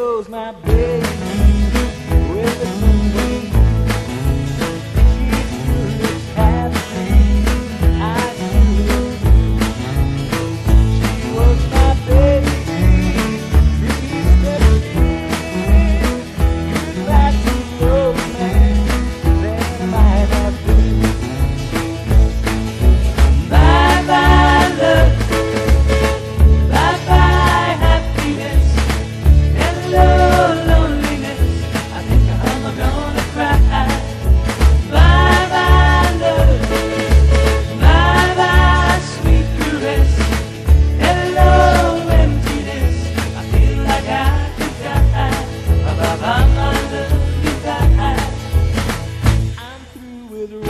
goes my baby.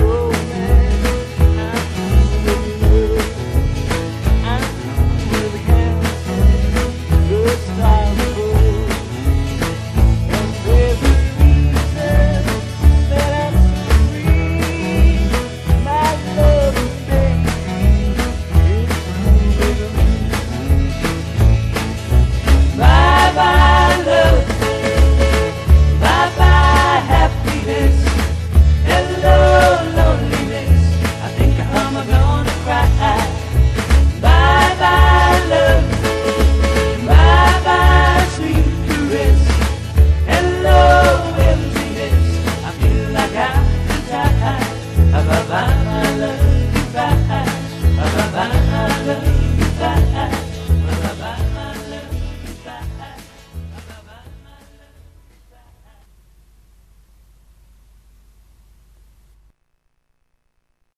Oh,